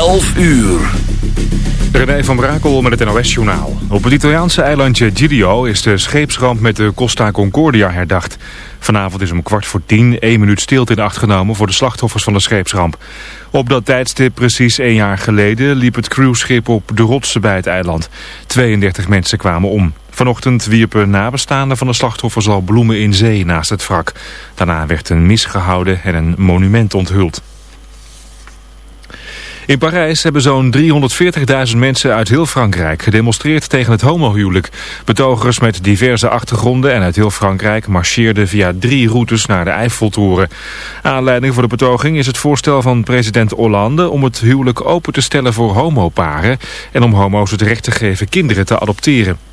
11 uur. René van Brakel met het NOS-journaal. Op het Italiaanse eilandje Giglio is de scheepsramp met de Costa Concordia herdacht. Vanavond is om kwart voor tien één minuut stilte in acht genomen voor de slachtoffers van de scheepsramp. Op dat tijdstip precies één jaar geleden liep het cruiseschip op de rotsen bij het eiland. 32 mensen kwamen om. Vanochtend wierpen nabestaanden van de slachtoffers al bloemen in zee naast het wrak. Daarna werd een mis gehouden en een monument onthuld. In Parijs hebben zo'n 340.000 mensen uit heel Frankrijk gedemonstreerd tegen het homohuwelijk. Betogers met diverse achtergronden en uit heel Frankrijk marcheerden via drie routes naar de Eiffeltoren. Aanleiding voor de betoging is het voorstel van president Hollande om het huwelijk open te stellen voor homoparen en om homo's het recht te geven kinderen te adopteren.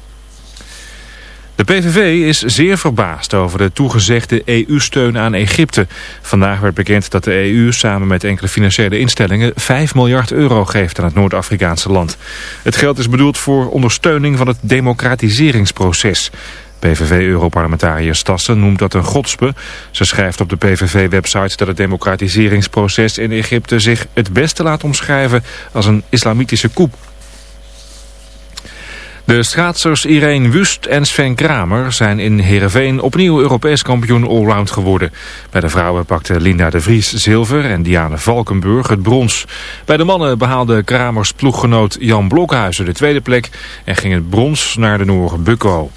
De PVV is zeer verbaasd over de toegezegde EU-steun aan Egypte. Vandaag werd bekend dat de EU samen met enkele financiële instellingen 5 miljard euro geeft aan het Noord-Afrikaanse land. Het geld is bedoeld voor ondersteuning van het democratiseringsproces. PVV-europarlementariër Stassen noemt dat een godspe. Ze schrijft op de PVV-website dat het democratiseringsproces in Egypte zich het beste laat omschrijven als een islamitische coup. De schaatsers Irene Wust en Sven Kramer zijn in Heerenveen opnieuw Europees kampioen allround geworden. Bij de vrouwen pakte Linda de Vries zilver en Diane Valkenburg het brons. Bij de mannen behaalde Kramers ploeggenoot Jan Blokhuizen de tweede plek en ging het brons naar de Noor Bukko.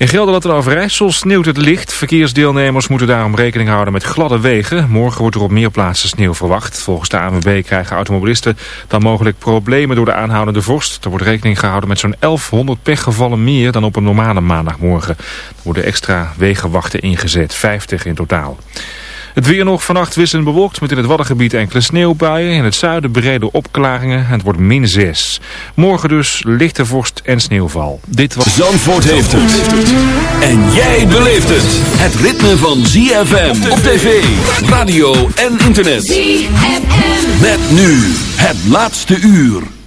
In Gelderland en Overijssel sneeuwt het licht. Verkeersdeelnemers moeten daarom rekening houden met gladde wegen. Morgen wordt er op meer plaatsen sneeuw verwacht. Volgens de ANWB krijgen automobilisten dan mogelijk problemen door de aanhoudende vorst. Er wordt rekening gehouden met zo'n 1100 pechgevallen meer dan op een normale maandagmorgen. Er worden extra wegenwachten ingezet, 50 in totaal. Het weer nog vannacht wisselend bewolkt met in het Waddengebied enkele sneeuwbuien. In het zuiden brede opklaringen. Het wordt min 6. Morgen dus lichte vorst en sneeuwval. Dit was... Zandvoort heeft het. En jij beleeft het. Het ritme van ZFM op tv, radio en internet. ZFM. Met nu het laatste uur.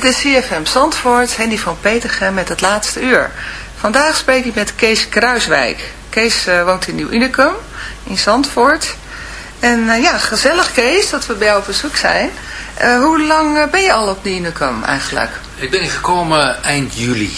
Dit is CFM Zandvoort, Henny van Petergem met het laatste uur. Vandaag spreek ik met Kees Kruiswijk. Kees uh, woont in Nieuw Unicum, in Zandvoort. En uh, ja, gezellig Kees, dat we bij jou op bezoek zijn. Uh, hoe lang ben je al op Nieuw Unicum eigenlijk? Ik ben gekomen eind juli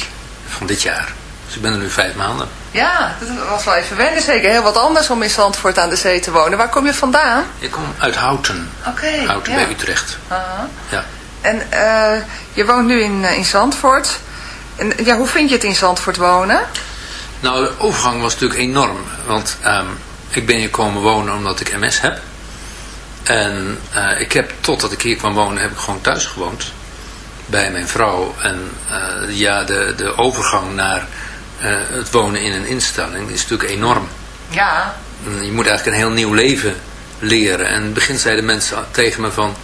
van dit jaar. Dus ik ben er nu vijf maanden. Ja, dat was wel even wennen zeker. Heel wat anders om in Zandvoort aan de zee te wonen. Waar kom je vandaan? Ik kom uit Houten. Oké. Houten ja. bij Utrecht. Aha. Ja. En eh, je woont nu in, eh, in Zandvoort. En, ja, hoe vind je het in Zandvoort wonen? Nou, de overgang was natuurlijk enorm. Want ehm, ik ben hier komen wonen omdat ik MS heb. En eh, ik heb, totdat ik hier kwam wonen, heb ik gewoon thuis gewoond. Bij mijn vrouw. En eh, ja, de, de overgang naar het wonen in een instelling is natuurlijk enorm. Ja. Je moet eigenlijk een heel nieuw leven leren. En in het begin zeiden mensen tegen me van...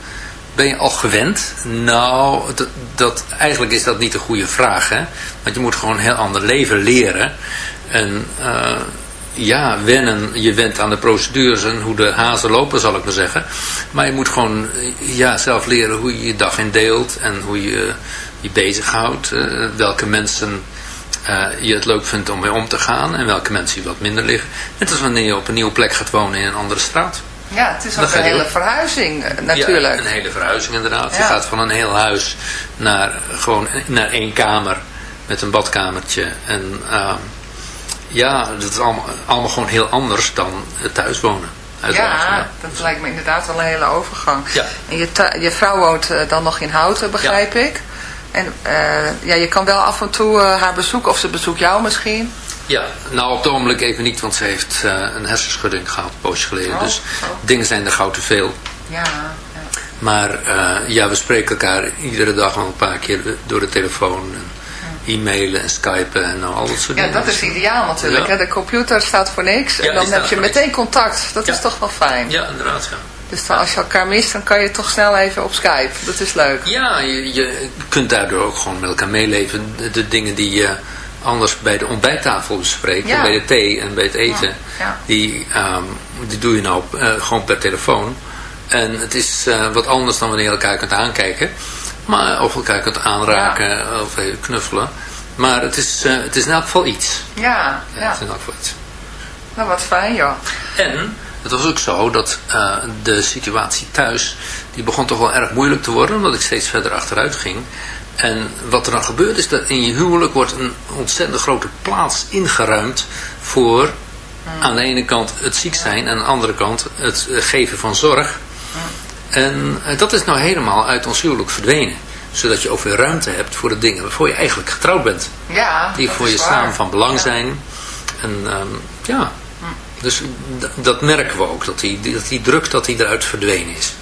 Ben je al gewend? Nou, dat, dat, eigenlijk is dat niet de goede vraag. Hè? Want je moet gewoon een heel ander leven leren. En uh, ja, wennen. Je went aan de procedures en hoe de hazen lopen, zal ik maar zeggen. Maar je moet gewoon ja, zelf leren hoe je je dag indeelt. En hoe je je bezighoudt. Uh, welke mensen je het leuk vindt om mee om te gaan. En welke mensen je wat minder liggen. Net als wanneer je op een nieuwe plek gaat wonen in een andere straat. Ja, het is ook een hele verhuizing natuurlijk. Ja, een hele verhuizing inderdaad. Ja. Je gaat van een heel huis naar, gewoon, naar één kamer met een badkamertje. En uh, ja, dat is allemaal, allemaal gewoon heel anders dan thuis wonen. Ja, ja, dat lijkt me inderdaad wel een hele overgang. Ja. En je, je vrouw woont uh, dan nog in Houten, begrijp ik. En uh, ja, je kan wel af en toe uh, haar bezoeken, of ze bezoekt jou misschien. Ja, nou op het ogenblik even niet, want ze heeft uh, een hersenschudding gehad, een poosje geleden. Oh, dus oh. dingen zijn er gauw te veel. Ja, ja. Maar uh, ja, we spreken elkaar iedere dag wel een paar keer door de telefoon. En e-mailen en skypen en nou, al dat soort ja, dingen. dat is ideaal natuurlijk. Ja. Hè? De computer staat voor niks. Ja, en dan heb je meteen niks. contact. Dat Ja. is toch wel fijn. Ja, inderdaad, ja. Dus dan, als je elkaar mist, dan kan je toch snel even op Skype. Dat is leuk. Ja, je, je kunt daardoor ook gewoon met elkaar meeleven. De, de dingen die je anders bij de ontbijttafel bespreekt, Ja. en bij de thee en bij het eten, Ja, ja. Die, ehm, die doe je nou eh, gewoon per telefoon. En het is eh, wat anders dan wanneer je elkaar kunt aankijken. Maar, of elkaar kunt aanraken of even knuffelen. Maar het is, eh, het is in elk geval iets. Ja, Ja. Het is in elk geval iets. Nou, wat fijn joh. En het was ook zo dat eh, de situatie thuis, die begon toch wel erg moeilijk te worden, omdat ik steeds verder achteruit ging. En wat er dan gebeurt is dat in je huwelijk wordt een ontzettend grote plaats ingeruimd voor aan de ene kant het ziek zijn en aan de andere kant het geven van zorg. En eh, dat is nou helemaal uit ons huwelijk verdwenen. Zodat je ook weer ruimte hebt voor de dingen waarvoor je eigenlijk getrouwd bent. Ja, Die voor je samen van belang zijn. En ehm, ja, dus d- dat merken we ook. Dat die, dat die druk dat die eruit verdwenen is.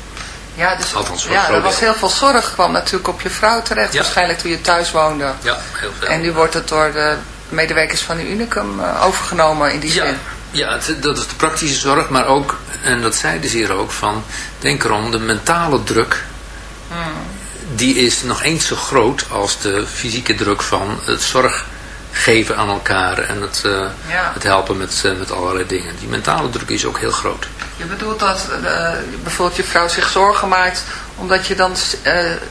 Ja, dus, Althans, ja er was heel veel zorg kwam natuurlijk op je vrouw terecht. Ja. Waarschijnlijk toen je thuis woonde. Ja, heel veel. En nu wordt het door de medewerkers van de Unicum eh, overgenomen in die ja, zin. ja het- dat is de praktische zorg, maar ook, en dat zeiden ze hier ook, van, denk erom, de mentale druk, die is nog eens zo groot als de fysieke druk van het zorg geven aan elkaar en het, eh, Ja. het helpen met, eh, met allerlei dingen. Die mentale druk is ook heel groot. Je bedoelt dat eh, bijvoorbeeld je vrouw zich zorgen maakt omdat je dan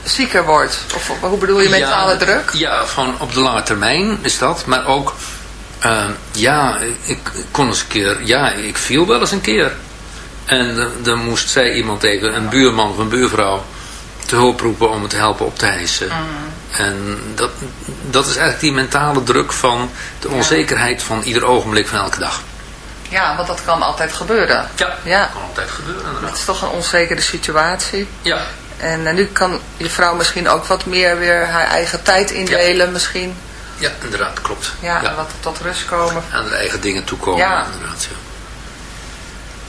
zieker wordt? Of, hoe bedoel je mentale ja, druk? Ja, van op de lange termijn is dat. Maar ook, eh, ja, ik kon eens een keer, ja, ik viel wel eens een keer. En dan moest zij iemand even, een buurman of een buurvrouw, te hulp roepen om het te helpen op te hijsen. Mm. En dat, dat is eigenlijk die mentale druk van de onzekerheid van ieder ogenblik van elke dag. Ja, want dat kan altijd gebeuren. Ja, Ja. dat kan altijd gebeuren Het is toch een onzekere situatie. Ja, En eh, nu kan je vrouw misschien ook wat meer weer haar eigen tijd indelen misschien. ja inderdaad, klopt. Ja, en wat tot rust komen. Aan de eigen dingen toekomen, Ja. inderdaad. Ja.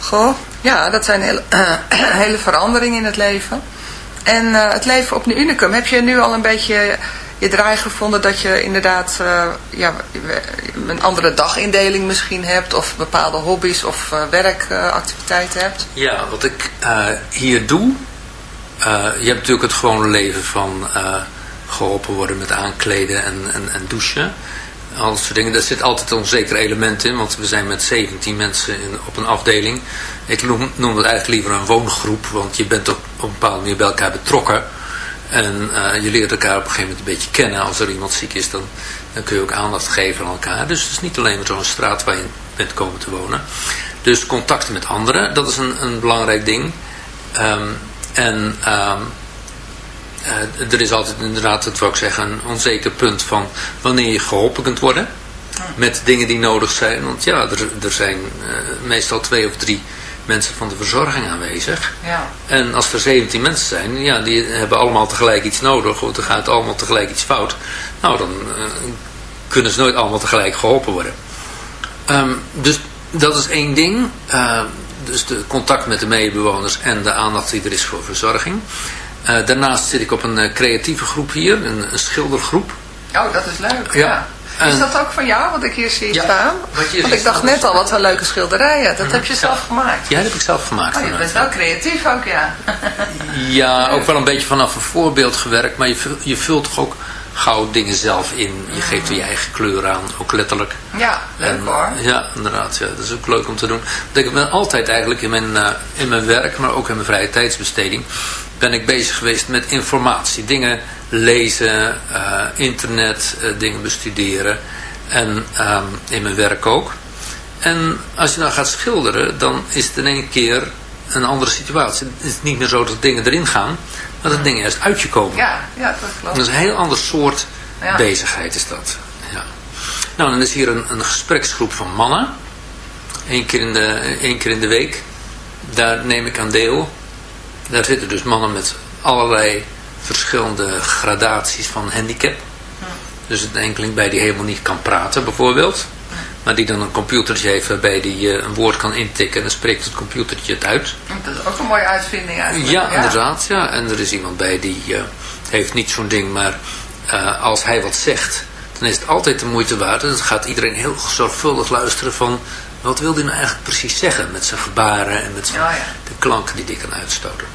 Goh, ja, dat zijn hele, hele veranderingen in het leven. En eh, het leven op de Unicum, heb je nu al een beetje je draai gevonden dat je inderdaad eh, ja, een andere dagindeling misschien hebt of bepaalde hobby's of eh, werkactiviteiten hebt? Ja, wat ik hier doe, je hebt natuurlijk het gewone leven van eh, geholpen worden met aankleden en, en, en douchen. Al dat soort dingen. Daar zit altijd een onzeker element in, want we zijn met 17 mensen in, op een afdeling. Ik noem, het eigenlijk liever een woongroep, want je bent op, een bepaalde manier bij elkaar betrokken. En eh, je leert elkaar op een gegeven moment een beetje kennen. Als er iemand ziek is, dan, dan kun je ook aandacht geven aan elkaar. Dus het is niet alleen maar zo'n straat waar je bent komen te wonen. Dus contacten met anderen, dat is een, een belangrijk ding. Ehm, en ehm, eh, er is altijd inderdaad, dat wil ik zeggen, een onzeker punt van wanneer je geholpen kunt worden. met dingen die nodig zijn. Want ja, er, er zijn uh, meestal twee of drie mensen van de verzorging aanwezig. Ja. En als er 17 mensen zijn, ja, die hebben allemaal tegelijk iets nodig. Of er gaat allemaal tegelijk iets fout. Nou, dan uh, kunnen ze nooit allemaal tegelijk geholpen worden. Um, dus dat is één ding. Uh, dus de contact met de medebewoners en de aandacht die er is voor verzorging. Uh, daarnaast zit ik op een creatieve groep hier, een, een schildergroep. Oh, dat is leuk. Ja. ja. Is dat ook van jou, wat ik hier zie ja, staan? Want ik dacht net al, wat een leuke schilderijen. Dat heb je zelf gemaakt. Ja, dat heb ik zelf gemaakt. Oh, je bent wel creatief ook, ja. ja, ook wel een beetje vanaf een voorbeeld gewerkt. Maar je, je vult toch ook gauw dingen zelf in. Je geeft er je eigen kleur aan, ook letterlijk. Ja, leuk en, hoor. Ja, inderdaad. Ja, dat is ook leuk om te doen. Ik ben altijd eigenlijk in mijn, uh, in mijn werk, maar ook in mijn vrije tijdsbesteding, ben ik bezig geweest met informatie. Dingen lezen, uh, internet, uh, dingen bestuderen. En um, in mijn werk ook. En als je dan gaat schilderen, dan is het in één keer een andere situatie. Het is niet meer zo dat dingen erin gaan, maar dat dingen eerst uit je komen. Ja, ja dat klopt. Dat is een heel ander soort ja. bezigheid is dat. Ja. Nou, dan is hier een, een gespreksgroep van mannen. Eén keer, in de, één keer in de week. Daar neem ik aan deel. Daar zitten dus mannen met allerlei verschillende gradaties van handicap. Dus een enkeling bij die helemaal niet kan praten bijvoorbeeld. Maar die dan een computertje heeft waarbij die uh, een woord kan intikken en dan spreekt het computertje het uit. Dat is ook een mooie uitvinding eigenlijk. Ja, inderdaad. Ja. En er is iemand bij die uh, heeft niet zo'n ding, maar uh, als hij wat zegt, dan is het altijd de moeite waard. En dan gaat iedereen heel zorgvuldig luisteren van wat wil hij nou eigenlijk precies zeggen met zijn gebaren en met zijn, ja, ja. de klanken die hij kan uitstoten.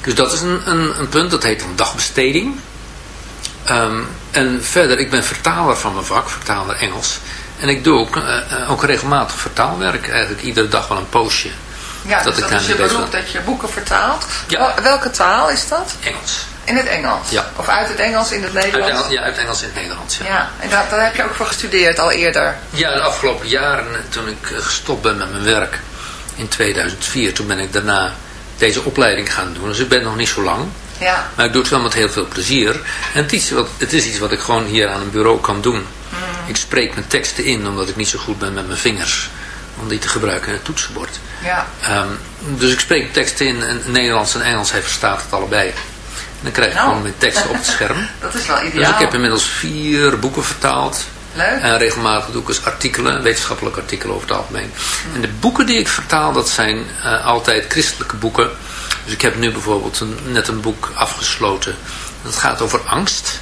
Dus dat is een, een, een punt, dat heet een dagbesteding. Um, en verder, ik ben vertaler van mijn vak, vertaler Engels. En ik doe ook, uh, ook regelmatig vertaalwerk, eigenlijk iedere dag wel een poosje. Ja, dat, dus ik dat is je beroep dat je boeken vertaalt. Ja. Welke taal is dat? Engels. In het Engels? Ja. Of uit het Engels in het Nederlands? Uit, ja, uit het Engels in het Nederlands, ja. ja. En dat, daar heb je ook voor gestudeerd al eerder? Ja, de afgelopen jaren toen ik gestopt ben met mijn werk in 2004, toen ben ik daarna deze opleiding gaan doen. Dus ik ben nog niet zo lang. Ja. Maar ik doe het wel met heel veel plezier. En het is, wat, het is iets wat ik gewoon hier aan een bureau kan doen. Ik spreek mijn teksten in omdat ik niet zo goed ben met mijn vingers. Om die te gebruiken in het toetsenbord. Ja. Um, dus ik spreek teksten in, en Nederlands en Engels. Hij verstaat het allebei. En dan krijg ik nou. gewoon mijn teksten op het scherm. Dat is wel ideaal. Dus ik heb inmiddels vier boeken vertaald. Leuk. En regelmatig doe ik dus artikelen, wetenschappelijke artikelen over het algemeen. En de boeken die ik vertaal, dat zijn uh, altijd christelijke boeken. Dus ik heb nu bijvoorbeeld een, net een boek afgesloten. Dat gaat over angst.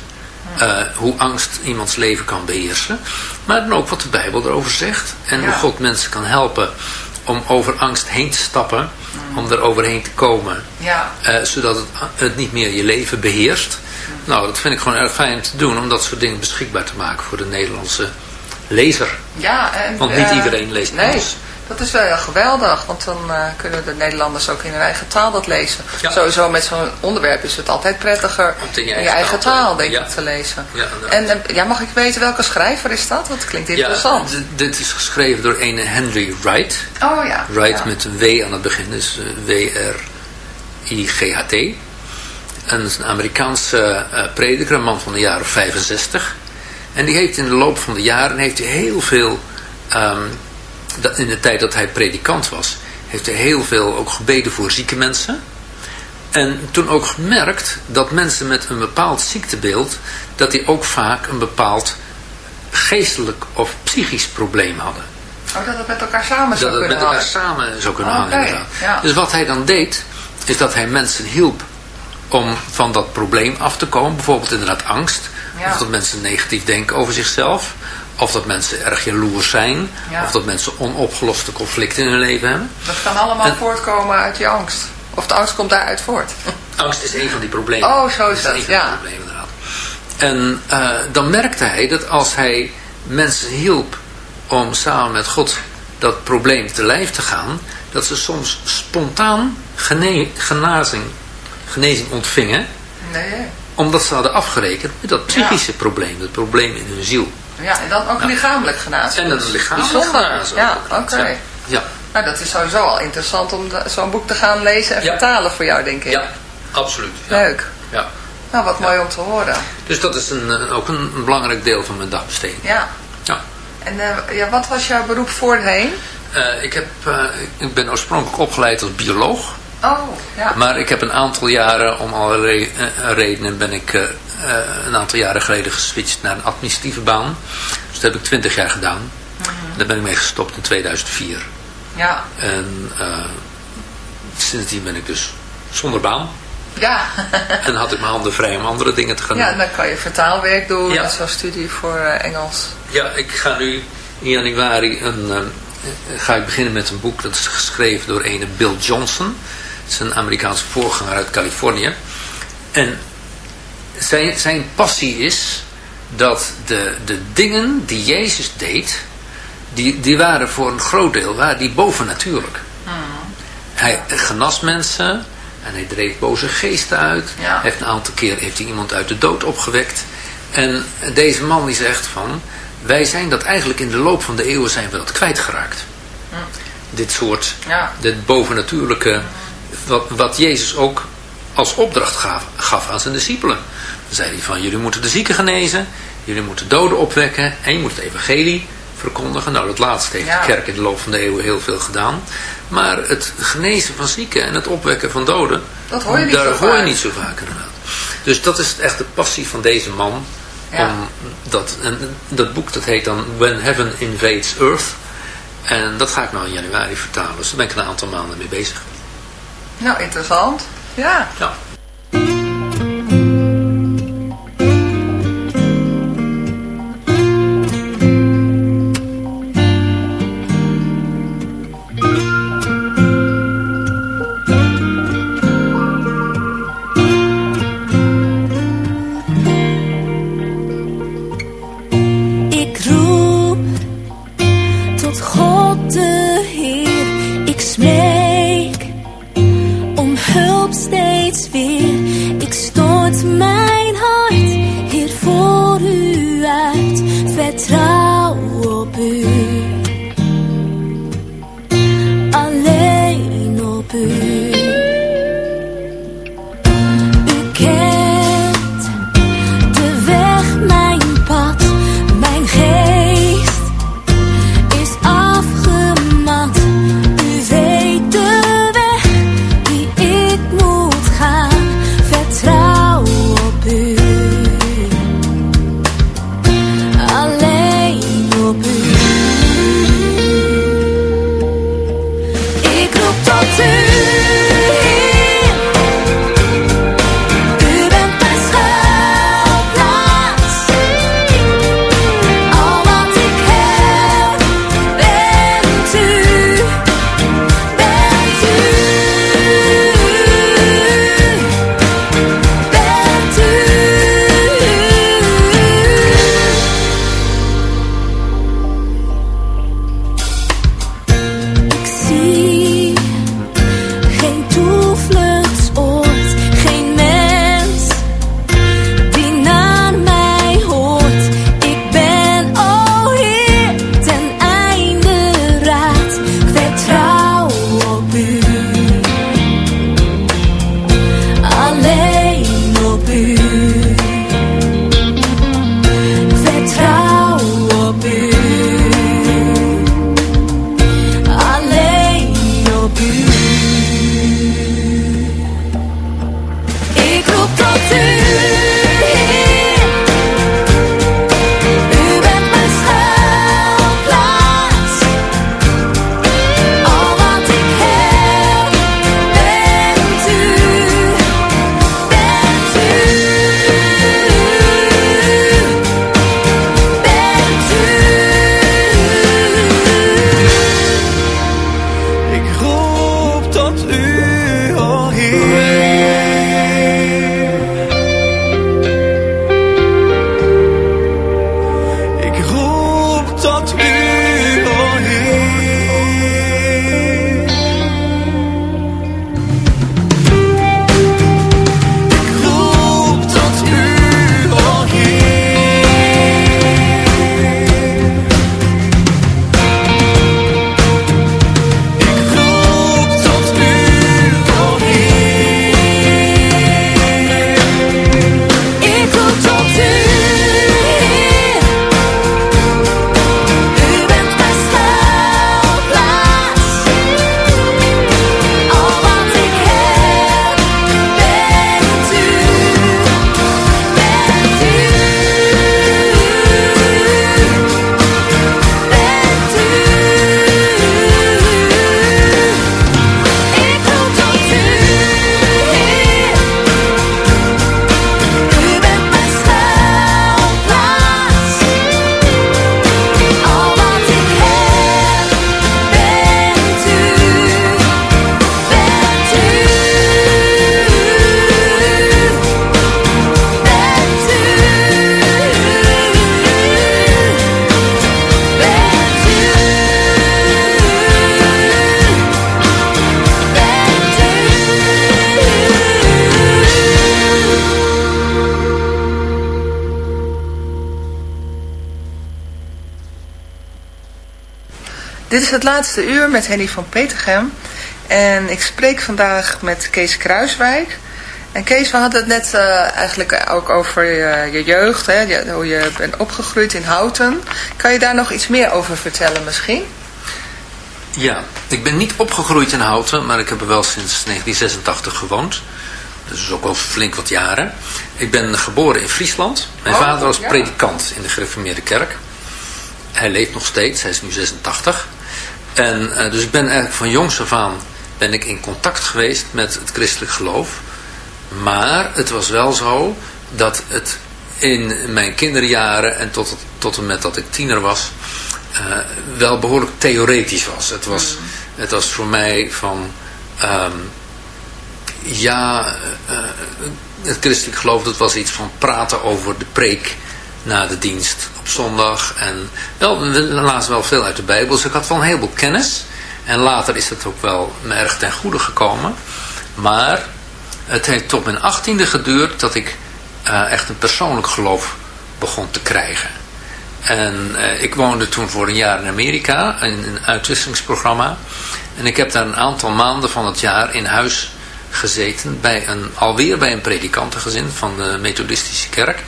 Uh, hoe angst iemands leven kan beheersen. Maar dan ook wat de Bijbel erover zegt. En Ja. hoe God mensen kan helpen om over angst heen te stappen. Om er overheen te komen. Ja. Uh, zodat het, het niet meer je leven beheerst. Nou, dat vind ik gewoon erg fijn te doen. Om dat soort dingen beschikbaar te maken voor de Nederlandse lezer. Ja, en, Want niet eh, iedereen leest Nee. Dat is wel heel geweldig. Want dan eh, kunnen de Nederlanders ook in hun eigen taal dat lezen. Ja. Sowieso met zo'n onderwerp is het altijd prettiger Om in je je eigen taal denk ja. ik, te lezen. Ja, en eh, ja, mag ik weten welke schrijver is dat? Dat klinkt interessant. Dit is geschreven door een Henry Wright. oh ja. Wright met een W aan het begin, dus eh, W-R-I-G-H-T. En dat is een Amerikaanse eh, prediker, een man van de jaren 65. En die heeft in de loop van de jaren heeft hij heel veel, ehm, in de tijd dat hij predikant was, heeft hij heel veel ook gebeden voor zieke mensen. En toen ook gemerkt dat mensen met een bepaald ziektebeeld, dat die ook vaak een bepaald geestelijk of psychisch probleem hadden. Oh, dat het met elkaar samen zou Dat het met kunnen elkaar hangen. samen zou kunnen Oké, hangen ja. Dus wat hij dan deed, is dat hij mensen hielp om van dat probleem af te komen. Bijvoorbeeld inderdaad angst. Ja. Of dat mensen negatief denken over zichzelf. Of dat mensen erg jaloers zijn. Ja. Of dat mensen onopgeloste conflicten in hun leven hebben. Dat kan allemaal En- voortkomen uit je angst. Of de angst komt daaruit voort. Angst is een van die problemen. Oh, zo is dat, een van ja. die problemen inderdaad. En eh, dan merkte hij dat als hij mensen hielp om samen met God dat probleem te lijf te gaan, dat ze soms spontaan gene genazing, genezing ontvingen, Nee, omdat ze hadden afgerekend met dat psychische probleem, dat probleem in hun ziel. Ja, en dan ook lichamelijk genazen. En dat is lichamelijk Bijzonder. Ja, oké. Ja. Ja, Nou, dat is sowieso al interessant om zo'n boek te gaan lezen en Ja. vertalen voor jou, denk ik. ja absoluut. Leuk. Ja. Nou, wat mooi om te horen. Dus dat is een, eh, ook een, belangrijk deel van mijn dagbesteding. Ja. Ja. En ja, wat was jouw beroep voorheen? ik, heb, ik ben oorspronkelijk opgeleid als bioloog. Oh, ja. Maar ik heb een aantal jaren, om allerlei redenen, ben ik een aantal jaren geleden geswitcht naar een administratieve baan. Dus dat heb ik twintig jaar gedaan. Mhm. Daar ben ik mee gestopt in 2004. Ja. En sindsdien ben ik dus zonder baan. Ja. en had ik mijn handen vrij om andere dingen te gaan doen. Ja, dan kan je vertaalwerk doen, ja. zoals studie voor uh, Engels. Ja, ik ga nu in januari een, uh, ga ik beginnen met een boek dat is geschreven door ene Bill Johnson. Het is een Amerikaanse voorganger uit Californië. En zijn, zijn passie is dat de, de dingen die Jezus deed, die, die waren voor een groot deel waren die bovennatuurlijk. Hmm. Hij genas mensen, en hij dreef boze geesten uit. Ja. Heeft een aantal keer heeft hij iemand uit de dood opgewekt. En deze man die zegt van... Wij zijn dat eigenlijk in de loop van de eeuwen zijn we dat kwijtgeraakt. Hm. Dit soort, ja. dit bovennatuurlijke... Wat, wat Jezus ook als opdracht gaf, gaf aan zijn discipelen. Zei hij van, jullie moeten de zieken genezen. Jullie moeten doden opwekken. En je moet het evangelie verkondigen. Nou, dat laatste heeft de kerk in de loop van de eeuwen heel veel gedaan. Maar het genezen van zieken en het opwekken van doden, dat hoor je niet daar zo hoor je niet zo vaak inderdaad. Dus dat is echt de passie van deze man. Om dat, en dat boek dat heet dan When Heaven Invades Earth. En dat ga ik nou in januari vertalen. Dus daar ben ik een aantal maanden mee bezig. Nou, interessant. Ja. Ja. Dit is het laatste uur met Henny van Petergem. En ik spreek vandaag met Kees Kruiswijk. En Kees, we hadden het net uh, eigenlijk ook over je, je jeugd, hè? hoe je bent opgegroeid in Houten. Kan je daar nog iets meer over vertellen misschien? Ja, ik ben niet opgegroeid in Houten, maar ik heb er wel sinds 1986 gewoond. Dus ook al flink wat jaren. Ik ben geboren in Friesland. Mijn oh, vader was predikant in de gereformeerde kerk. Hij leeft nog steeds, hij is nu 86. En uh, dus ik ben eigenlijk van jongs af aan ben ik in contact geweest met het christelijk geloof. Maar het was wel zo dat het in mijn kinderjaren en tot, tot en met dat ik tiener was, uh, wel behoorlijk theoretisch was. Het was, mm. het was voor mij van, um, ja, uh, het christelijk geloof dat was iets van praten over de preek na de dienst op zondag. En wel, we lazen wel veel uit de Bijbel, dus ik had wel een heleboel kennis. En later is het ook wel me erg ten goede gekomen. Maar het heeft tot mijn achttiende geduurd dat ik uh, echt een persoonlijk geloof begon te krijgen. En uh, ik woonde toen voor een jaar in Amerika, in een uitwisselingsprogramma. En ik heb daar een aantal maanden van het jaar in huis gezeten, bij een, alweer bij een predikantengezin van de methodistische kerk.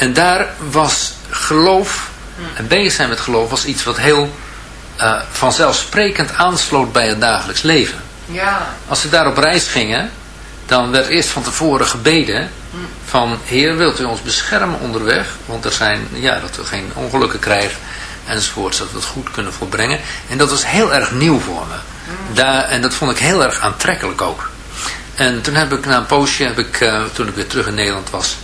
En daar was geloof, en bezig zijn met geloof, was iets wat heel uh, vanzelfsprekend aansloot bij het dagelijks leven. Ja. Als ze daar op reis gingen, dan werd eerst van tevoren gebeden van Heer wilt u ons beschermen onderweg, want er zijn, ja, dat we geen ongelukken krijgen enzovoort, zodat we het goed kunnen volbrengen. En dat was heel erg nieuw voor me. Daar, en dat vond ik heel erg aantrekkelijk ook. En toen heb ik na een poosje, heb ik, uh, toen ik weer terug in Nederland was,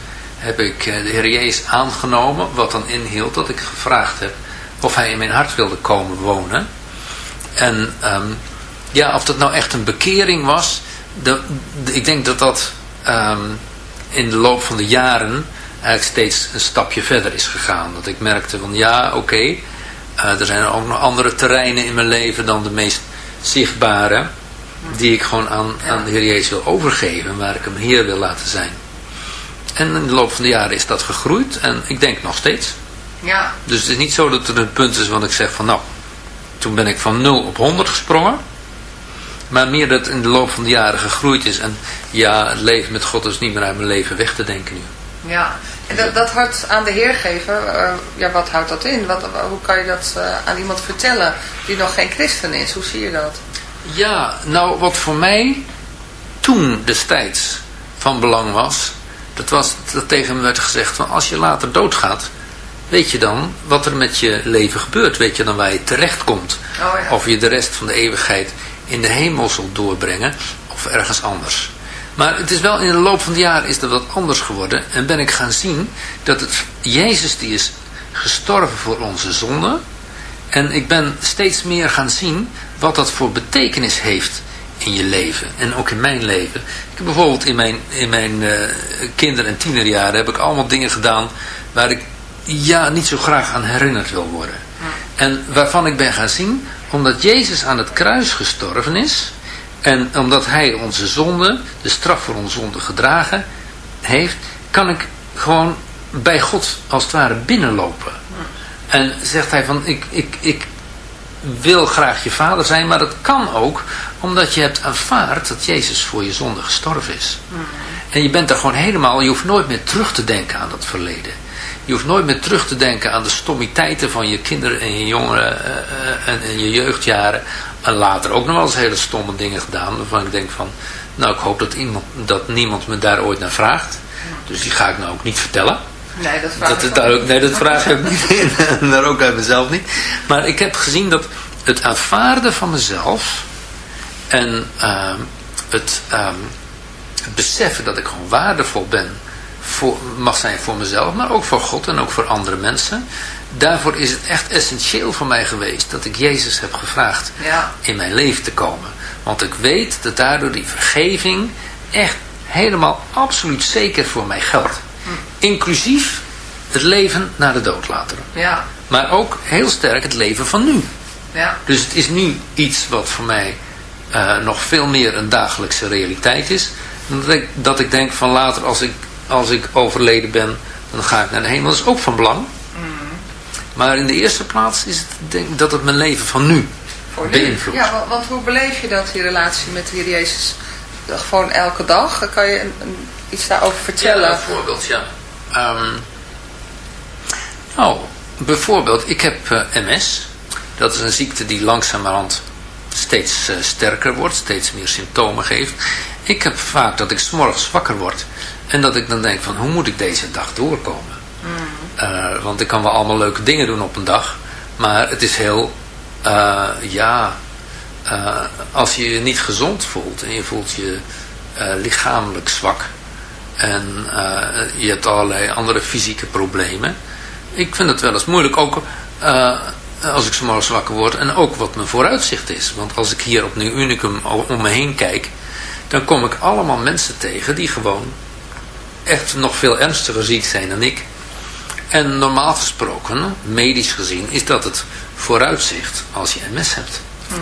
heb ik uh, de Heer Jezus aangenomen, wat dan inhield dat ik gevraagd heb of hij in mijn hart wilde komen wonen. En um, ja, of dat nou echt een bekering was, de, ik denk dat dat um, in de loop van de jaren eigenlijk steeds een stapje verder is gegaan. Dat ik merkte van ja, oké, okay, uh, er zijn ook nog andere terreinen in mijn leven dan de meest zichtbare. Die ik gewoon aan, aan de Heer Jezus wil overgeven, waar ik hem Heer wil laten zijn. En in de loop van de jaren is dat gegroeid en ik denk nog steeds. Ja. Dus het is niet zo dat er een punt is wat ik zeg van nou, toen ben ik van 0 op 100 gesprongen. Maar meer dat in de loop van de jaren gegroeid is. En ja, het leven met God is niet meer uit mijn leven weg te denken nu. Ja, en dat, dat hart aan de Heer geven, uh, ja, wat houdt dat in? Wat, hoe kan je dat uh, aan iemand vertellen die nog geen christen is? Hoe zie je dat? Ja, nou wat voor mij toen destijds van belang was, dat was dat tegen me werd gezegd van als je later doodgaat, weet je dan wat er met je leven gebeurt. Weet je dan waar je terecht komt. Oh ja. Of je de rest van de eeuwigheid in de hemel zult doorbrengen of ergens anders. Maar het is wel in de loop van de jaren is dat wat anders geworden. En ben ik gaan zien dat het Jezus die is gestorven voor onze zonde. En ik ben steeds meer gaan zien wat dat voor betekenis heeft in je leven. En ook in mijn leven. Ik heb bijvoorbeeld in mijn, in mijn uh, kinder- en tienerjaren heb ik allemaal dingen gedaan waar ik ja, niet zo graag aan herinnerd wil worden. En waarvan ik ben gaan zien, omdat Jezus aan het kruis gestorven is, en omdat hij onze zonde, de straf voor onze zonde gedragen heeft, kan ik gewoon bij God als het ware binnenlopen. En zegt hij van, ik, ik, ik wil graag je vader zijn, maar dat kan ook omdat je hebt aanvaard dat Jezus voor je zonde gestorven is. En je bent er gewoon helemaal, je hoeft nooit meer terug te denken aan dat verleden. Je hoeft nooit meer terug te denken aan de stommiteiten van je kinderen en je jongeren uh, en, en, je jeugdjaren. En later ook nog wel eens hele stomme dingen gedaan. Waarvan ik denk van, nou ik hoop dat, iemand, dat niemand me daar ooit naar vraagt. Dus die ga ik nou ook niet vertellen. Nee, dat vraag, dat, daar ook, nee, dat vraag ik niet in. En daar ook uit mezelf niet. Maar ik heb gezien dat het aanvaarden van mezelf en uh, het, uh, het beseffen dat ik gewoon waardevol ben voor, mag zijn voor mezelf, maar ook voor God en ook voor andere mensen. Daarvoor is het echt essentieel voor mij geweest dat ik Jezus heb gevraagd ja. in mijn leven te komen. Want ik weet dat daardoor die vergeving echt helemaal absoluut zeker voor mij geldt. Hm. Inclusief het leven na de dood later. Ja. Maar ook heel sterk het leven van nu. Ja. Dus het is nu iets wat voor mij uh, nog veel meer een dagelijkse realiteit is. Dat ik, dat ik denk van later als ik als ik overleden ben, dan ga ik naar de hemel. Dat is ook van belang. Maar in de eerste plaats is het denk dat het mijn leven van nu voor beïnvloedt. Ja, want, want, hoe beleef je dat, die relatie met de Heer Jezus? Gewoon elke dag? Kan je een, een, iets daarover vertellen? Ja, een voorbeeld, ja. Um, nou, bijvoorbeeld, ik heb uh, MS. Dat is een ziekte die langzamerhand steeds uh, sterker wordt, steeds meer symptomen geeft. Ik heb vaak dat ik s'morgens wakker word en dat ik dan denk van hoe moet ik deze dag doorkomen? Mm. Uh, want ik kan wel allemaal leuke dingen doen op een dag, maar het is heel, ja, als je je niet gezond voelt en je voelt je lichamelijk zwak en je hebt allerlei andere fysieke problemen. Ik vind het wel eens moeilijk, ook als ik zo morgens wakker word. En ook wat mijn vooruitzicht is. Want als ik hier op Nieuw Unicum om me heen kijk. Dan kom ik allemaal mensen tegen die gewoon echt nog veel ernstiger ziek zijn dan ik. En normaal gesproken, medisch gezien, is dat het vooruitzicht als je MS hebt. Mm.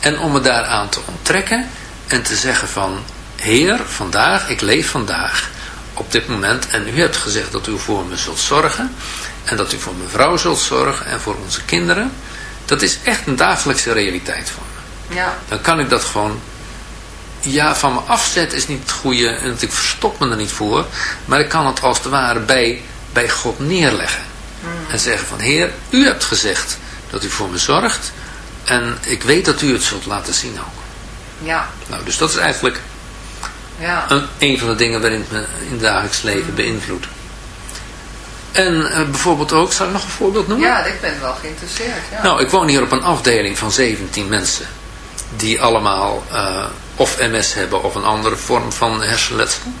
En om me daaraan te onttrekken en te zeggen van... Heer, vandaag, ik leef vandaag op dit moment en u hebt gezegd dat u voor me zult zorgen en dat u voor mijn vrouw zult zorgen en voor onze kinderen. Dat is echt een dagelijkse realiteit voor me. Ja. Dan kan ik dat gewoon, ja, van me afzetten is niet het goede, en ik verstop me er niet voor, maar ik kan het als het ware bij, bij God neerleggen. Hmm. En zeggen van, Heer, u hebt gezegd dat u voor me zorgt en ik weet dat u het zult laten zien ook. Ja. Nou, dus dat is eigenlijk ja. een, een van de dingen waarin het me in het dagelijks leven beïnvloedt. En uh, bijvoorbeeld ook, zal ik nog een voorbeeld noemen? Ja, ik ben wel geïnteresseerd. Ja. Nou, ik woon hier op een afdeling van 17 mensen. Die allemaal uh, of MS hebben of een andere vorm van hersenletsel.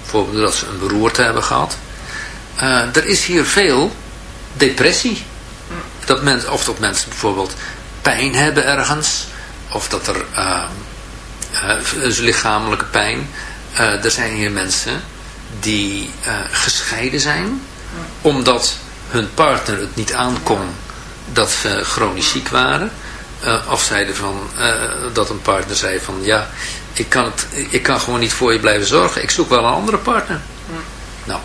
Bijvoorbeeld dat ze een beroerte hebben gehad. Uh, er is hier veel depressie. Hm. Dat men, of dat mensen bijvoorbeeld pijn hebben ergens. Of dat er lichamelijke pijn. er zijn hier mensen die gescheiden zijn omdat hun partner het niet aankon dat ze chronisch ziek waren. Uh, of zeiden van, uh, dat een partner zei van ja, ik kan, het, ik kan gewoon niet voor je blijven zorgen. Ik zoek wel een andere partner. Nou,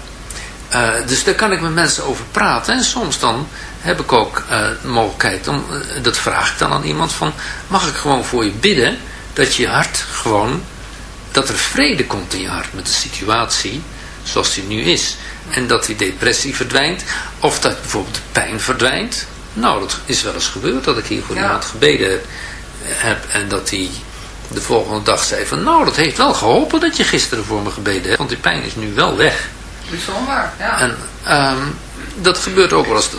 uh, dus daar kan ik met mensen over praten. En soms dan heb ik ook de mogelijkheid, om, dat vraag ik dan aan iemand van, mag ik gewoon voor je bidden dat je hart gewoon, dat er vrede komt in je hart met de situatie zoals die nu is en dat die depressie verdwijnt. Of dat bijvoorbeeld de pijn verdwijnt. Nou, dat is wel eens gebeurd dat ik hier voor iemand gebeden heb. En dat hij de volgende dag zei van... Nou, dat heeft wel geholpen dat je gisteren voor me gebeden hebt. Want die pijn is nu wel weg. Bijzonder, ja. En um, dat gebeurt ook wel eens...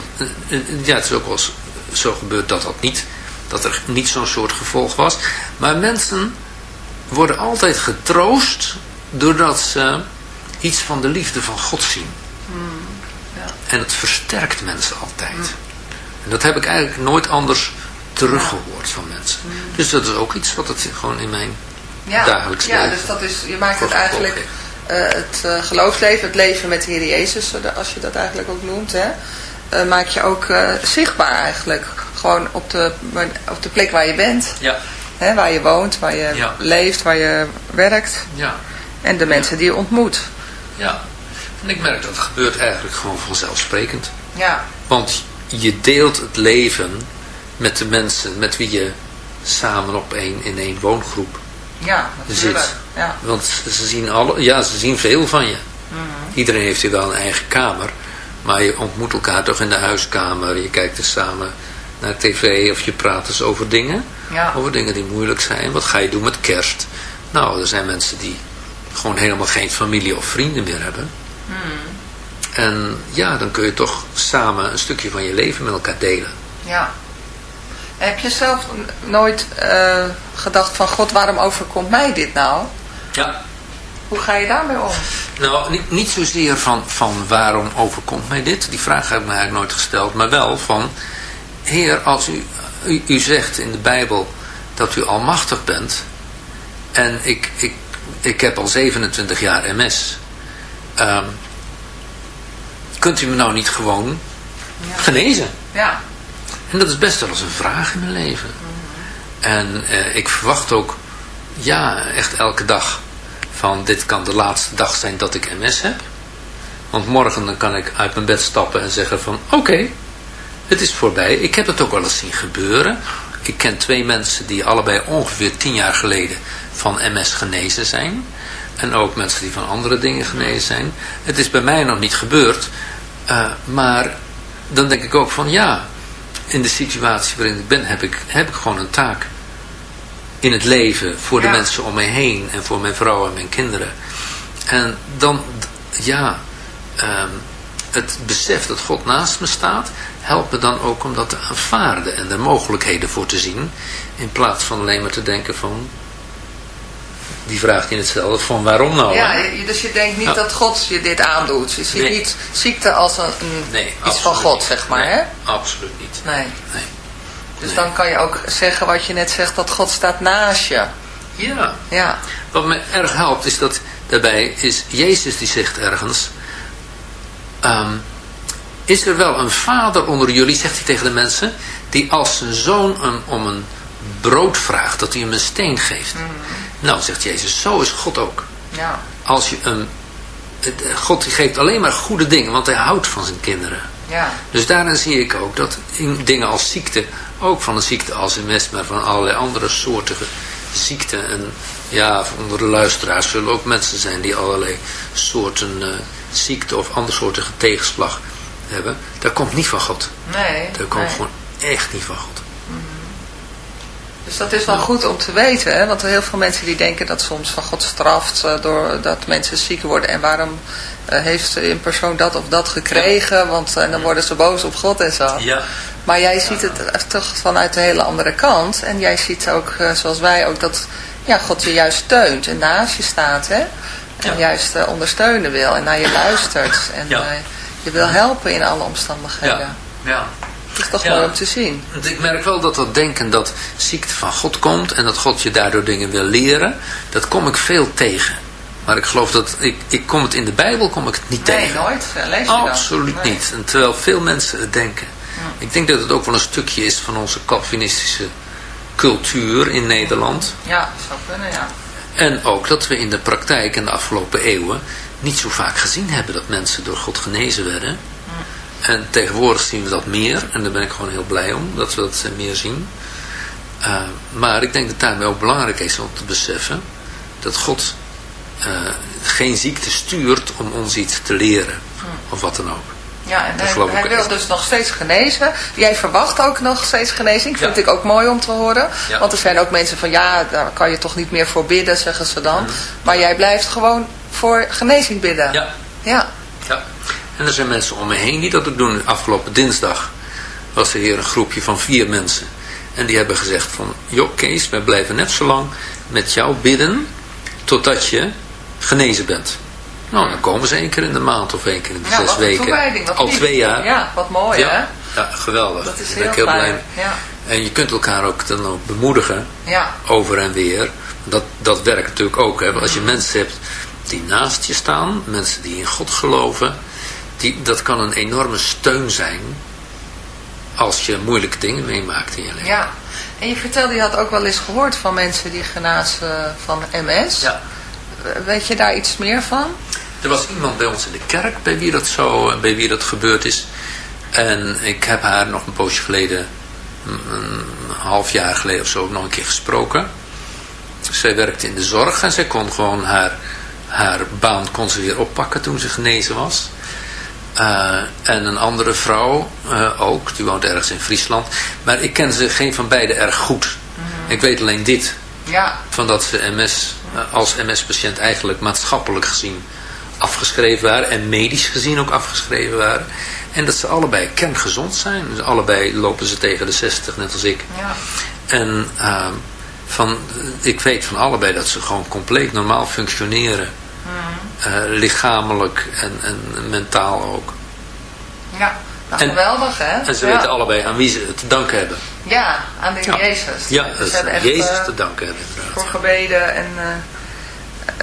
Ja, het is ook wel eens zo gebeurd dat dat niet... Dat er niet zo'n soort gevolg was. Maar mensen worden altijd getroost... Doordat ze iets van de liefde van God zien. Mm, ja. En het versterkt mensen altijd. Mm. En dat heb ik eigenlijk nooit anders teruggehoord van mensen. Mm. Dus dat is ook iets wat het gewoon in mijn ja. dagelijks leven... Ja, dus dat is, je maakt het eigenlijk... Uh, het uh, geloofsleven, het leven met de Heer Jezus, als je dat eigenlijk ook noemt, hè, uh, maak je ook zichtbaar eigenlijk. Gewoon op de, op de plek waar je bent. Ja. Hè, waar je woont, waar je ja. leeft, waar je werkt. Ja. En de mensen die je ontmoet. Ja, en ik merk dat het gebeurt eigenlijk gewoon vanzelfsprekend. Ja. Want je deelt het leven met de mensen met wie je samen op één, in één woongroep ja, zit. Ja. Want ze zien, alle, ja, ze zien veel van je. Mm -hmm. Iedereen heeft hier wel een eigen kamer. Maar je ontmoet elkaar toch in de huiskamer. Je kijkt er samen naar tv of je praat eens over dingen. Ja. Over dingen die moeilijk zijn. Wat ga je doen met kerst? Nou, er zijn mensen die gewoon helemaal geen familie of vrienden meer hebben. Hmm. En ja, dan kun je toch samen een stukje van je leven met elkaar delen. Ja. Heb je zelf nooit uh, gedacht van, God, waarom overkomt mij dit nou? Ja. Hoe ga je daarmee om? Nou, niet, niet zozeer van, van waarom overkomt mij dit. Die vraag heb ik me eigenlijk nooit gesteld. Maar wel van, Heer, als u, u, u zegt in de Bijbel dat u almachtig bent. En ik, ik ik heb al 27 jaar MS. Um, ehm, kunt u me nou niet gewoon ja. genezen? Ja. En dat is best wel eens een vraag in mijn leven. Mhm. En uh, ik verwacht ook, ja, echt elke dag van dit kan de laatste dag zijn dat ik MS heb. Want morgen dan kan ik uit mijn bed stappen en zeggen van oké, okay, het is voorbij. Ik heb het ook wel eens zien gebeuren. ik ken twee mensen die allebei ongeveer tien jaar geleden van MS genezen zijn. En ook mensen die van andere dingen genezen zijn. Het is bij mij nog niet gebeurd. Uh, maar dan denk ik ook van ja, in de situatie waarin ik ben heb ik, heb ik gewoon een taak. In het leven, voor de mensen om mij heen en voor mijn vrouw en mijn kinderen. En dan, ja, um, het besef dat God naast me staat, helpt me dan ook om dat te aanvaarden en er mogelijkheden voor te zien. In plaats van alleen maar te denken van, die vraagt in hetzelfde van waarom nou? Ja, dus je denkt niet dat God je dit aandoet. Je ziet niet ziekte als een, nee, iets van God, zeg maar, nee, hè? absoluut niet. Nee. Dus dan kan je ook zeggen wat je net zegt, dat God staat naast je. Ja. ja. Wat me erg helpt is dat daarbij is Jezus die zegt ergens... Um, is er wel een vader onder jullie, zegt hij tegen de mensen... die als zijn zoon om een brood vraagt, dat hij hem een steen geeft. Mhm. Nou, zegt Jezus, zo is God ook. Ja. Als je een, God geeft alleen maar goede dingen, want hij houdt van zijn kinderen. Ja. Dus daarin zie ik ook dat in dingen als ziekte, ook van een ziekte als MS, maar van allerlei andere soorten ziekten. En ja, onder de luisteraars zullen ook mensen zijn die allerlei soorten uh, ziekte of andere soorten tegenslag hebben. Dat komt niet van God. Nee. Dat komt gewoon echt niet van God. Dus dat is wel goed om te weten, hè? want er heel veel mensen die denken dat soms van God straft uh, doordat mensen ziek worden. En waarom uh, heeft een persoon dat of dat gekregen, want uh, dan worden ze boos op God en zo. Ja. Maar jij ziet het toch vanuit de hele andere kant. En jij ziet ook, zoals wij ook, dat ja, God je juist steunt en naast je staat. Hè? En juist ondersteunen wil en naar je luistert. En je wil helpen in alle omstandigheden. Ja. Dat is toch mooi om te zien. Ik merk wel dat dat denken dat ziekte van God komt en dat God je daardoor dingen wil leren, dat kom ik veel tegen. Maar ik geloof dat, ik, ik kom het in de Bijbel, kom ik het niet nee, tegen. Nee, nooit. Lees je Absoluut niet. En terwijl veel mensen het denken. Ik denk dat het ook wel een stukje is van onze Calvinistische cultuur in Nederland. Ja, zou kunnen, ja. En ook dat we in de praktijk in de afgelopen eeuwen niet zo vaak gezien hebben dat mensen door God genezen werden. En tegenwoordig zien we dat meer. En daar ben ik gewoon heel blij om. Dat we dat meer zien. Uh, maar ik denk dat daarmee ook belangrijk is om te beseffen. Dat God uh, geen ziekte stuurt om ons iets te leren. Of wat dan ook. Ja, en hij, hij wil dus nog steeds genezen. Jij verwacht ook nog steeds genezing. Vind ik ook mooi om te horen. Ja. Want er zijn ook mensen van, ja, daar kan je toch niet meer voor bidden, zeggen ze dan. Maar jij blijft gewoon voor genezing bidden. Ja. Ja. ja. En er zijn mensen om me heen die dat ook doen. Afgelopen dinsdag was er hier een groepje van vier mensen. En die hebben gezegd van, joh Kees, wij blijven net zo lang met jou bidden totdat je genezen bent. Nou, dan komen ze één keer in de maand of één keer in de zes weken. Al twee jaar. Ja, wat mooi ja, hè? Ja, geweldig. Dat is heel, ben ik heel blij. Ja. En je kunt elkaar ook dan ook bemoedigen. Ja. Over en weer. Dat, dat werkt natuurlijk ook. Hè? Als je mensen hebt die naast je staan. Mensen die in God geloven die, dat kan een enorme steun zijn als je moeilijke dingen meemaakt in je leven. Ja, en je vertelde, je had ook wel eens gehoord van mensen die genazen van MS. Ja. Weet je daar iets meer van? Er was iemand bij ons in de kerk bij wie dat zo, bij wie dat gebeurd is. En ik heb haar nog een poosje geleden, een half jaar geleden of zo, nog een keer gesproken. Zij werkte in de zorg en zij kon gewoon haar, haar baan kon ze weer oppakken toen ze genezen was. Uh, en een andere vrouw uh, ook, die woont ergens in Friesland. Maar ik ken ze geen van beiden erg goed. Ik weet alleen dit. Ja. Van dat ze MS, uh, als MS-patiënt eigenlijk maatschappelijk gezien afgeschreven waren. En medisch gezien ook afgeschreven waren. En dat ze allebei kerngezond zijn. Dus allebei lopen ze tegen de 60, net als ik. Ja. En van, ik weet van allebei dat ze gewoon compleet normaal functioneren. Uh, lichamelijk en, en mentaal ook. Ja, nou, geweldig hè. En ze ja. weten allebei aan wie ze het te danken hebben. Ja, aan de ja. Jezus. Ja, ze echt, Jezus uh, te danken hebben. Inderdaad. Voor gebeden en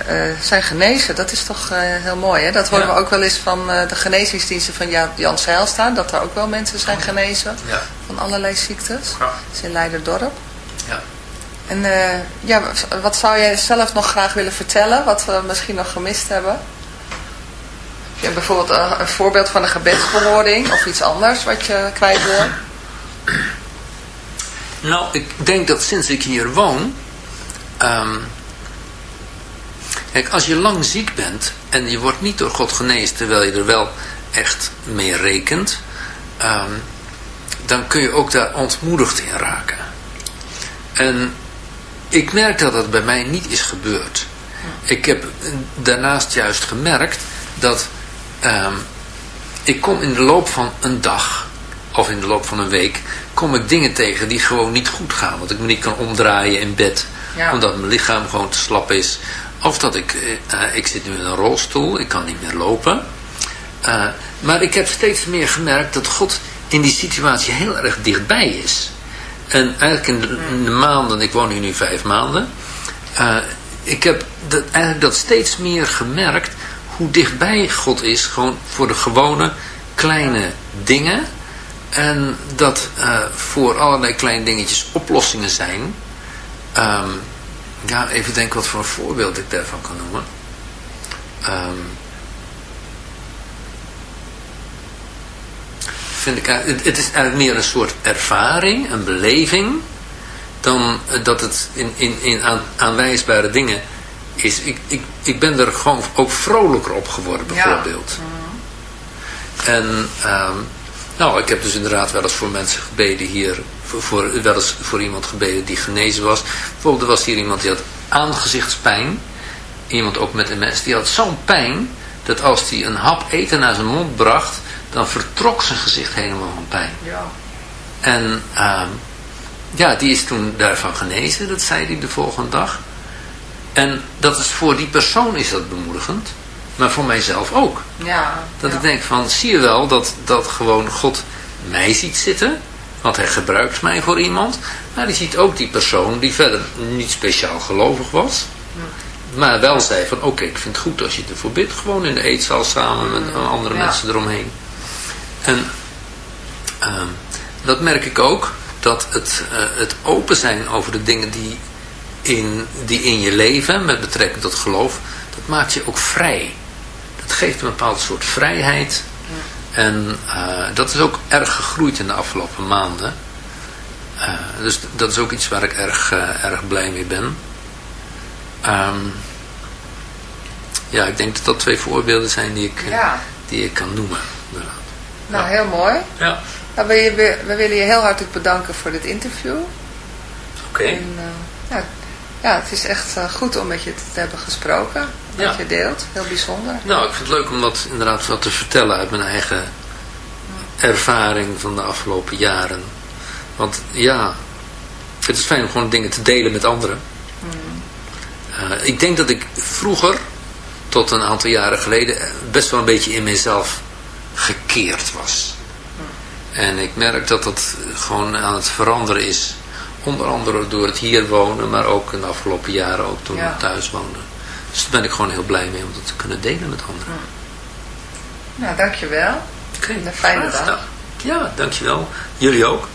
uh, zijn genezen. Dat is toch heel mooi hè. Dat horen ja. we ook wel eens van de genezingsdiensten van Jan Zeilstaan. Dat er ook wel mensen zijn genezen van allerlei ziektes. Ja. Dat is in Leiderdorp. En uh, ja, wat zou jij zelf nog graag willen vertellen, wat we misschien nog gemist hebben? Heb je bijvoorbeeld een, een voorbeeld van een gebedsbehoording of iets anders wat je kwijt wil? Nou, ik denk dat sinds ik hier woon... ehm, kijk, als je lang ziek bent en je wordt niet door God genezen... terwijl je er wel echt mee rekent... ehm, dan kun je ook daar ontmoedigd in raken. En ik merk dat dat bij mij niet is gebeurd. Ik heb daarnaast juist gemerkt dat ehm, ik kom in de loop van een dag of in de loop van een week kom ik dingen tegen die gewoon niet goed gaan. Want ik me niet kan omdraaien in bed omdat mijn lichaam gewoon te slap is. Of dat ik, uh, ik zit nu in een rolstoel, ik kan niet meer lopen. Uh, maar ik heb steeds meer gemerkt dat God in die situatie heel erg dichtbij is. En eigenlijk in de, maanden, ik woon hier nu vijf maanden... Uh, ik heb dat, eigenlijk dat steeds meer gemerkt hoe dichtbij God is, gewoon voor de gewone kleine dingen. En dat uh, voor allerlei kleine dingetjes oplossingen zijn. Um, ja, even denken wat voor een voorbeeld ik daarvan kan noemen. Um, vind ik, het, het is eigenlijk meer een soort ervaring, een beleving dan eh, dat het in, in, in aan, aanwijsbare dingen is. Ik, ik, ik ben er gewoon ook vrolijker op geworden, bijvoorbeeld. Ja. En um, nou, ik heb dus inderdaad wel eens voor mensen gebeden hier, voor, voor, wel eens voor iemand gebeden die genezen was. Bijvoorbeeld er was hier iemand die had aangezichtspijn. Iemand ook met MS, die had zo'n pijn, dat als hij een hap eten naar zijn mond bracht, dan vertrok zijn gezicht helemaal van pijn. Ja. En um, ja, die is toen daarvan genezen, dat zei hij de volgende dag. En dat is voor die persoon is dat bemoedigend, maar voor mijzelf ook. Ja, dat ik denk van, zie je wel dat, dat gewoon God mij ziet zitten, want hij gebruikt mij voor iemand, maar hij ziet ook die persoon die verder niet speciaal gelovig was, maar wel zei van, oké, ik vind het goed als je ervoor bidt, gewoon in de eetzaal samen met andere mensen eromheen. En uh, dat merk ik ook, dat het, uh, het open zijn over de dingen die in, die in je leven, met betrekking tot geloof, dat maakt je ook vrij. Dat geeft een bepaald soort vrijheid. En uh, dat is ook erg gegroeid in de afgelopen maanden. Uh, dus dat is ook iets waar ik erg, erg blij mee ben. Um, ja, ik denk dat dat twee voorbeelden zijn die ik, ja. die ik kan noemen. Nou, heel mooi. Ja. Nou, we, we, we, willen je heel hartelijk bedanken voor dit interview. Oké. Okay. Uh, ja, ja, het is echt uh, goed om met je te hebben gesproken. Dat ja. je deelt. Heel bijzonder. Nou, ik vind het leuk om dat inderdaad wat te vertellen uit mijn eigen ervaring van de afgelopen jaren. Want ja, het is fijn om gewoon dingen te delen met anderen. Mm. Uh, ik denk dat ik vroeger, tot een aantal jaren geleden, best wel een beetje in mezelf gekeerd was. En ik merk dat dat gewoon aan het veranderen is. Onder andere door het hier wonen, maar ook in de afgelopen jaren ook toen ja. ik thuis woonde. Dus daar ben ik gewoon heel blij mee om dat te kunnen delen met anderen. Nou, dankjewel. Oké. Okay. Een fijne dag. Ja, dankjewel. Jullie ook.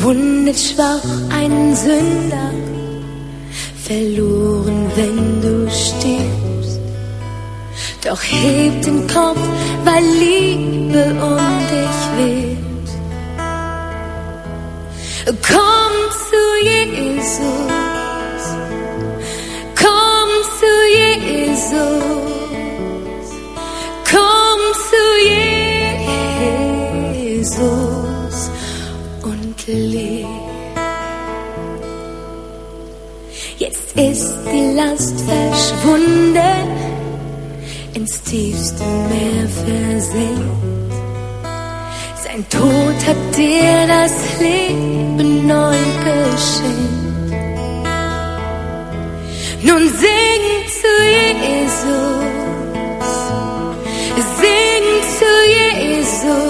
Verwundet schwach ein Sünder, verloren, wenn du stirbst. Doch heb den Kopf, weil Liebe um dich weht. Ist die Last verschwunden, ins tiefste Meer versenkt. Sein Tod hat dir das Leben neu geschenkt. Nun sing zu Jesus, sing zu Jesus,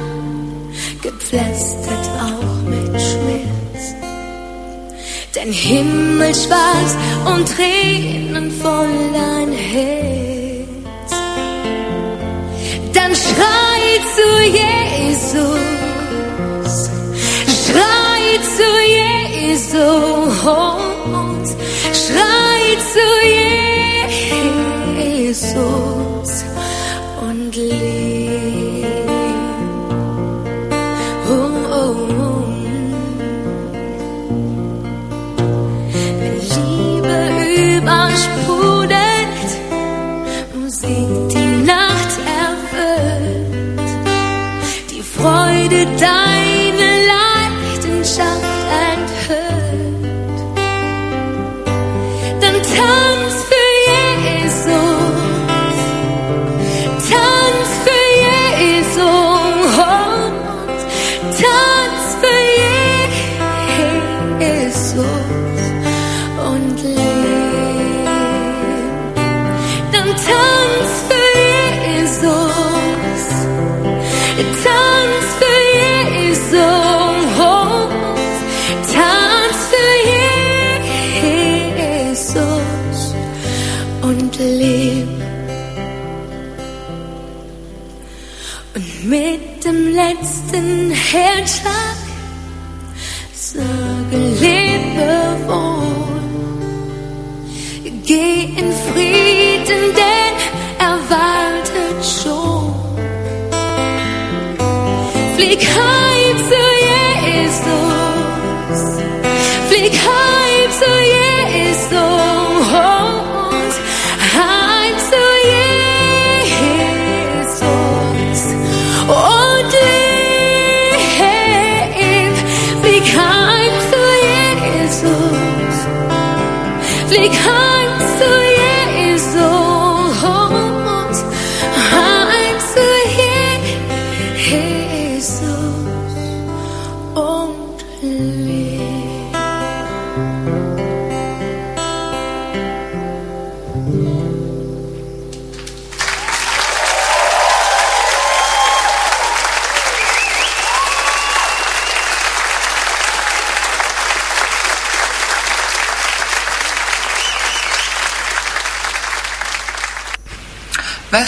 gepflastert auch mit Schmerz. Dein Himmel schwarz und Tränen voll dein Herz. Dann schrei zu Jesus, schrei zu Jesus, schrei zu Jesus hair tie.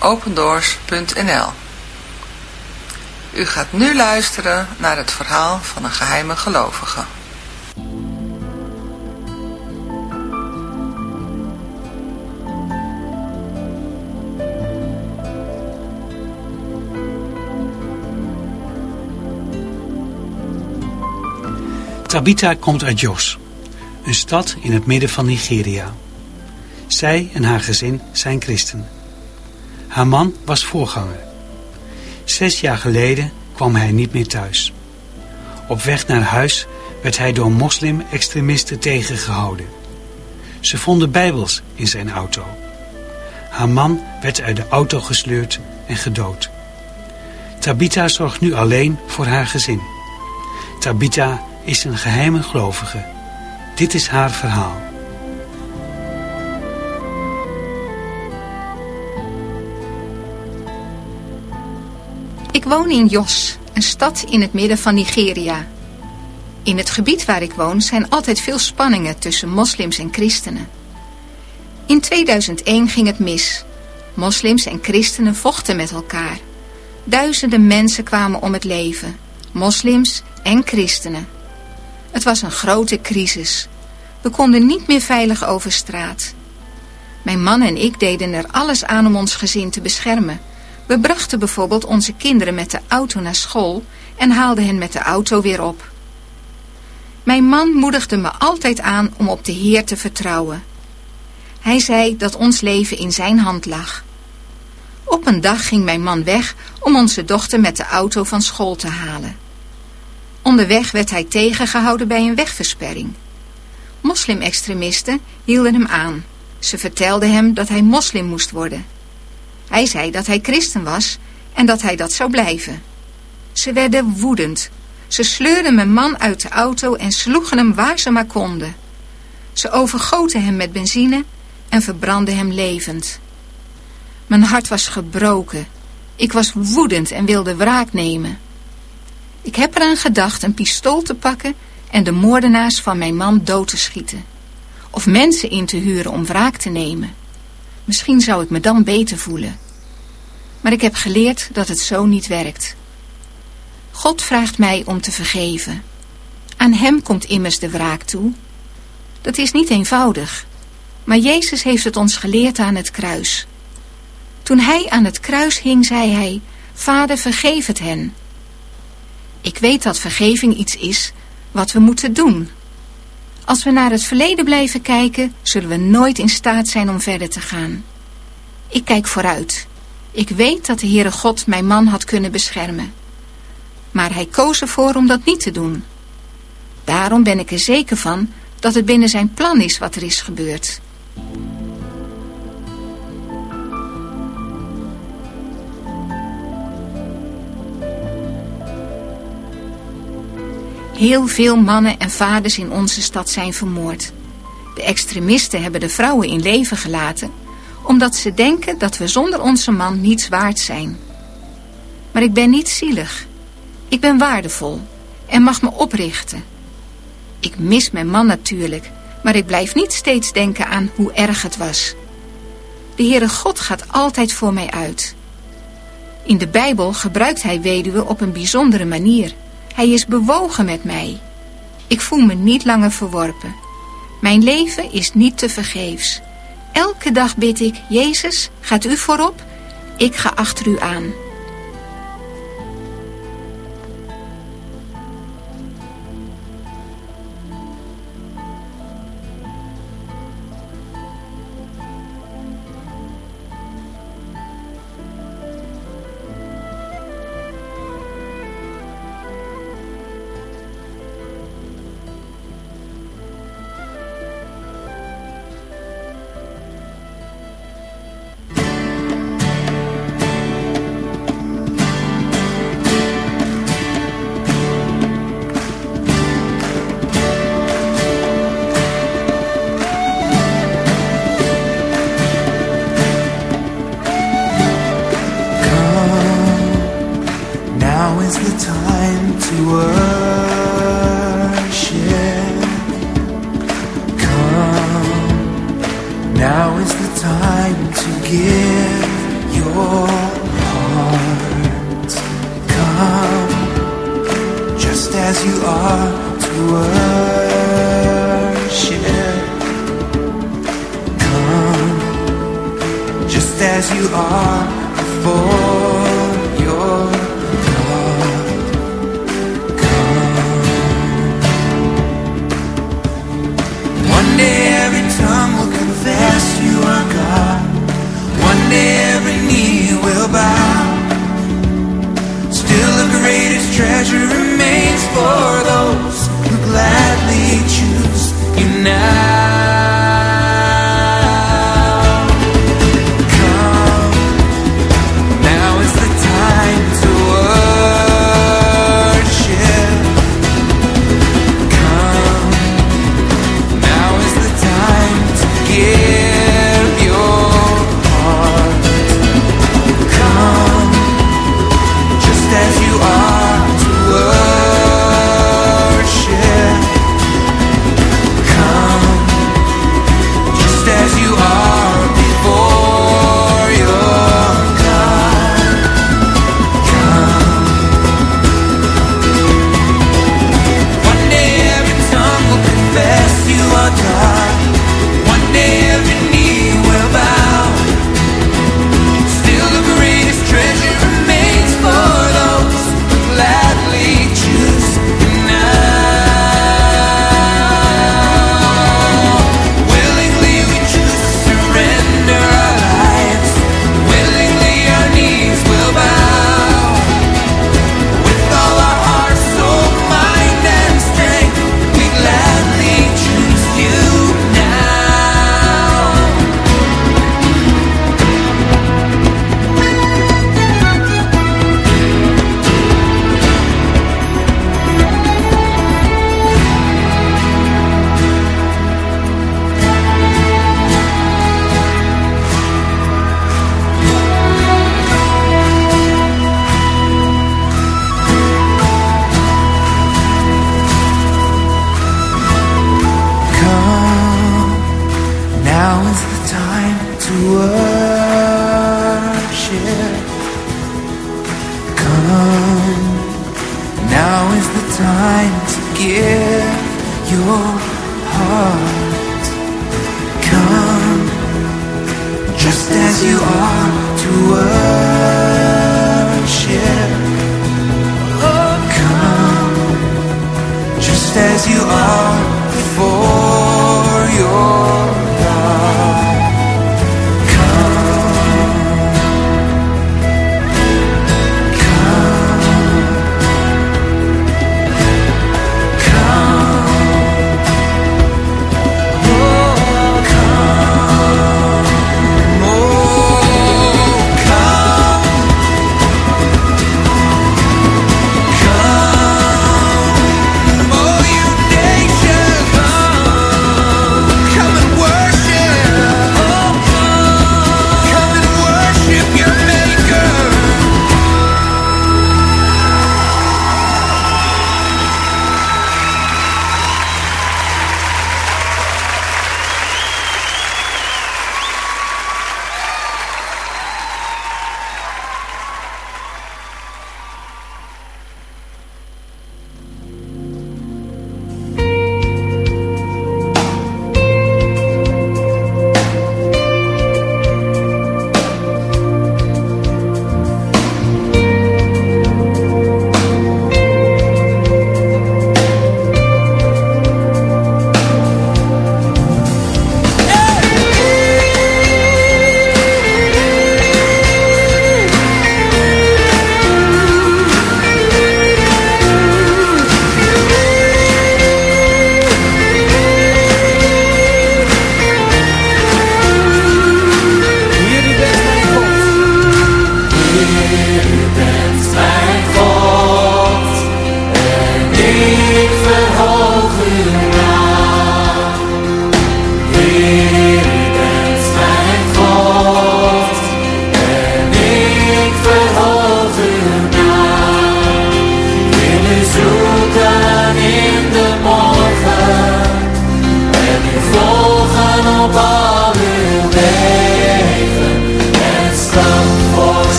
www.opendoors.nl U gaat nu luisteren naar het verhaal van een geheime gelovige. Tabitha komt uit Jos, een stad in het midden van Nigeria. Zij en haar gezin zijn christen. Haar man was voorganger. Zes jaar geleden kwam hij niet meer thuis. Op weg naar huis werd hij door moslim-extremisten tegengehouden. Ze vonden bijbels in zijn auto. Haar man werd uit de auto gesleurd en gedood. Tabitha zorgt nu alleen voor haar gezin. Tabitha is een geheime gelovige. Dit is haar verhaal. Ik woon in Jos, een stad in het midden van Nigeria. In het gebied waar ik woon zijn altijd veel spanningen tussen moslims en christenen. In 2001 ging het mis, Moslims en christenen vochten met elkaar. Duizenden mensen kwamen om het leven. Moslims en christenen. Het was een grote crisis. We konden niet meer veilig over straat. Mijn man en ik deden er alles aan om ons gezin te beschermen. We brachten bijvoorbeeld onze kinderen met de auto naar school en haalden hen met de auto weer op. Mijn man moedigde me altijd aan om op de Heer te vertrouwen. Hij zei dat ons leven in zijn hand lag. Op een dag ging mijn man weg om onze dochter met de auto van school te halen. Onderweg werd hij tegengehouden bij een wegversperring. Moslimextremisten hielden hem aan. Ze vertelden hem dat hij moslim moest worden. Hij zei dat hij christen was en dat hij dat zou blijven. Ze werden woedend. Ze sleurden mijn man uit de auto en sloegen hem waar ze maar konden. Ze overgoten hem met benzine en verbrandden hem levend. Mijn hart was gebroken. Ik was woedend en wilde wraak nemen. Ik heb eraan gedacht een pistool te pakken en de moordenaars van mijn man dood te schieten. Of mensen in te huren om wraak te nemen. Misschien zou ik me dan beter voelen. Maar ik heb geleerd dat het zo niet werkt. God vraagt mij om te vergeven. Aan hem komt immers de wraak toe. Dat is niet eenvoudig. Maar Jezus heeft het ons geleerd aan het kruis. Toen hij aan het kruis hing, zei hij, Vader, vergeef het hen. Ik weet dat vergeving iets is wat we moeten doen. Als we naar het verleden blijven kijken, zullen we nooit in staat zijn om verder te gaan. Ik kijk vooruit. Ik weet dat de Heere God mijn man had kunnen beschermen. Maar hij koos ervoor om dat niet te doen. Daarom ben ik er zeker van dat het binnen zijn plan is wat er is gebeurd. Heel veel mannen en vaders in onze stad zijn vermoord. De extremisten hebben de vrouwen in leven gelaten... omdat ze denken dat we zonder onze man niets waard zijn. Maar ik ben niet zielig. Ik ben waardevol en mag me oprichten. Ik mis mijn man natuurlijk... maar ik blijf niet steeds denken aan hoe erg het was. De Heere God gaat altijd voor mij uit. In de Bijbel gebruikt hij weduwe op een bijzondere manier... Hij is bewogen met mij. Ik voel me niet langer verworpen. Mijn leven is niet te vergeefs. Elke dag bid ik, Jezus, gaat u voorop? Ik ga achter u aan.